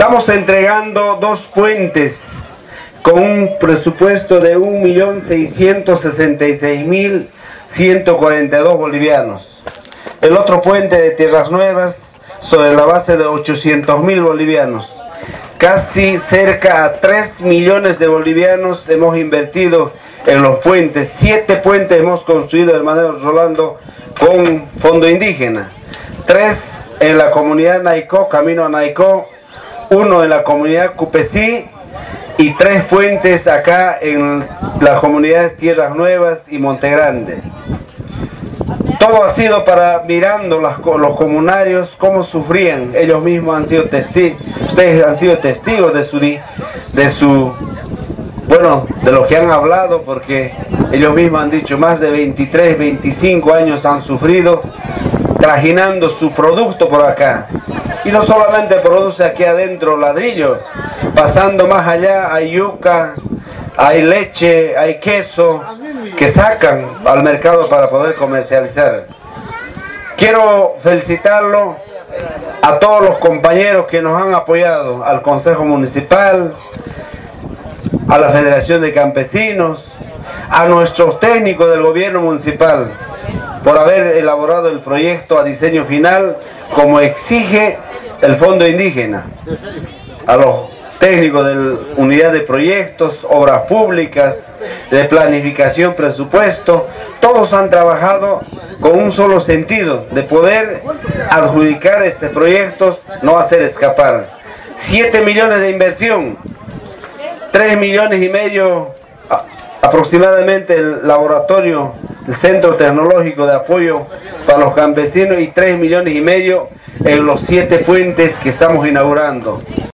Estamos entregando dos puentes con un presupuesto de 1.666.142 bolivianos. El otro puente de Tierras Nuevas sobre la base de 800.000 bolivianos. Casi cerca a 3 millones de bolivianos hemos invertido en los puentes. Siete puentes hemos construido, hermano Rolando, con fondo indígena. Tres en la comunidad Naicó, camino a Naicó, uno en la comunidad Cupesí y tres puentes acá en las comunidades Tierras Nuevas y Monte Grande. Todo ha sido para mirando los comunarios cómo sufrían. Ellos mismos han sido testigos, ustedes han sido testigos de su, de su, bueno, de lo que han hablado, porque ellos mismos han dicho más de 23, 25 años han sufrido trajinando su producto por acá. Y no solamente produce aquí adentro ladrillo, pasando más allá hay yuca, hay leche, hay queso que sacan al mercado para poder comercializar. Quiero felicitarlo a todos los compañeros que nos han apoyado, al Consejo Municipal, a la Federación de Campesinos, a nuestros técnicos del gobierno municipal, por haber elaborado el proyecto a diseño final como exige el Fondo Indígena. A los técnicos de la unidad de proyectos, obras públicas, de planificación, presupuesto, todos han trabajado con un solo sentido, de poder adjudicar este proyecto, no hacer escapar. 7 millones de inversión, 3 millones y medio aproximadamente el laboratorio, el centro tecnológico de apoyo para los campesinos y 3 millones y medio en los siete puentes que estamos inaugurando.